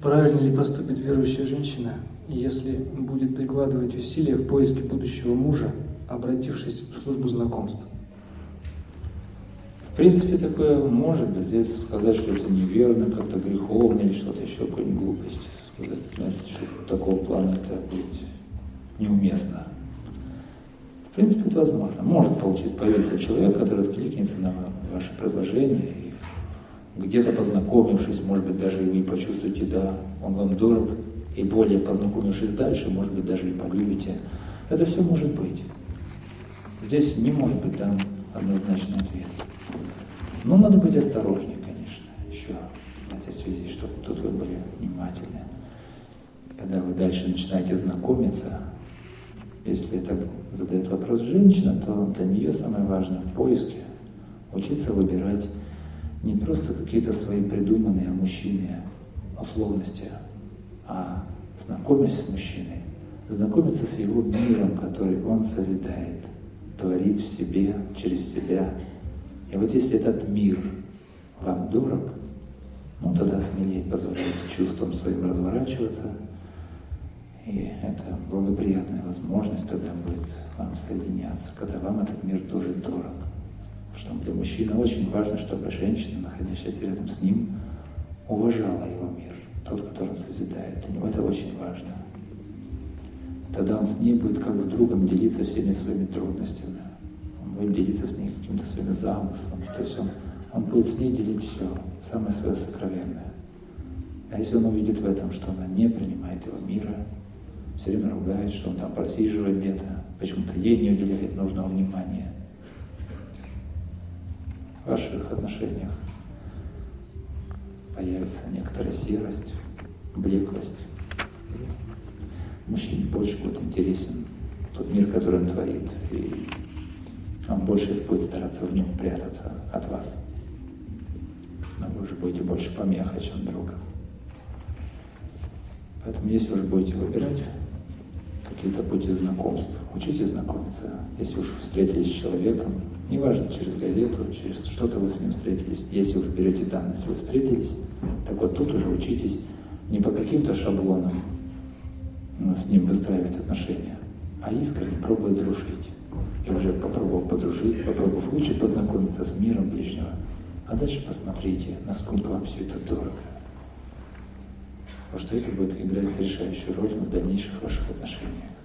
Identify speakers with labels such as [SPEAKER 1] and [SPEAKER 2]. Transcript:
[SPEAKER 1] Правильно ли поступит верующая женщина, если будет прикладывать усилия в поиске будущего мужа, обратившись в службу знакомств?
[SPEAKER 2] В принципе, такое может быть. Здесь сказать, что это неверно, как-то греховно или что-то еще, какую-нибудь глупость сказать, знаете, что такого плана это будет неуместно. В принципе, это возможно. Может получить, появиться человек, который откликнется на ваше предложение, и где-то познакомившись, может быть, даже вы почувствуете, да, он вам дорог, и более познакомившись дальше, может быть, даже и полюбите. Это все может быть. Здесь не может быть дан однозначный ответ. Но надо быть осторожнее, конечно, еще в этой связи, чтобы тут вы были внимательны. Когда вы дальше начинаете знакомиться, если это задает вопрос женщина, то для нее самое важное в поиске учиться выбирать не просто какие-то свои придуманные о мужчине условности, а знакомясь с мужчиной, знакомиться с его миром, который он созидает, творит в себе, через себя. И вот если этот мир вам дорог, ну тогда смелее позволяйте чувствам своим разворачиваться – и это благоприятная возможность тогда будет вам соединяться, когда вам этот мир тоже дорог. Что для мужчины очень важно, чтобы женщина, находящаяся рядом с ним, уважала его мир, тот, который он созидает. Для него это очень важно. Тогда он с ней будет как с другом делиться всеми своими трудностями. Он будет делиться с ней каким-то своими замыслами. То есть он, он будет с ней делить все, самое свое сокровенное. А если он увидит в этом, что она не принимает его мира, все время ругает, что он там просиживает где-то, почему-то ей не уделяет нужного внимания. В ваших отношениях появится некоторая серость, блеклость. Мужчине больше будет интересен тот мир, который он творит, и он больше будет стараться в нем прятаться от вас. Но вы уже будете больше помеха, чем друга. Поэтому если уже будете выбирать, какие-то пути знакомств. Учитесь знакомиться. Если уж встретились с человеком, неважно, через газету, через что-то вы с ним встретились, если уж берете данность, вы встретились, так вот тут уже учитесь не по каким-то шаблонам с ним выстраивать отношения, а искренне пробуя дружить. И уже попробовав подружить, попробовав лучше познакомиться с миром ближнего, а дальше посмотрите, насколько вам все это дорого. Потому что это будет играть решающую роль в дальнейших ваших отношениях.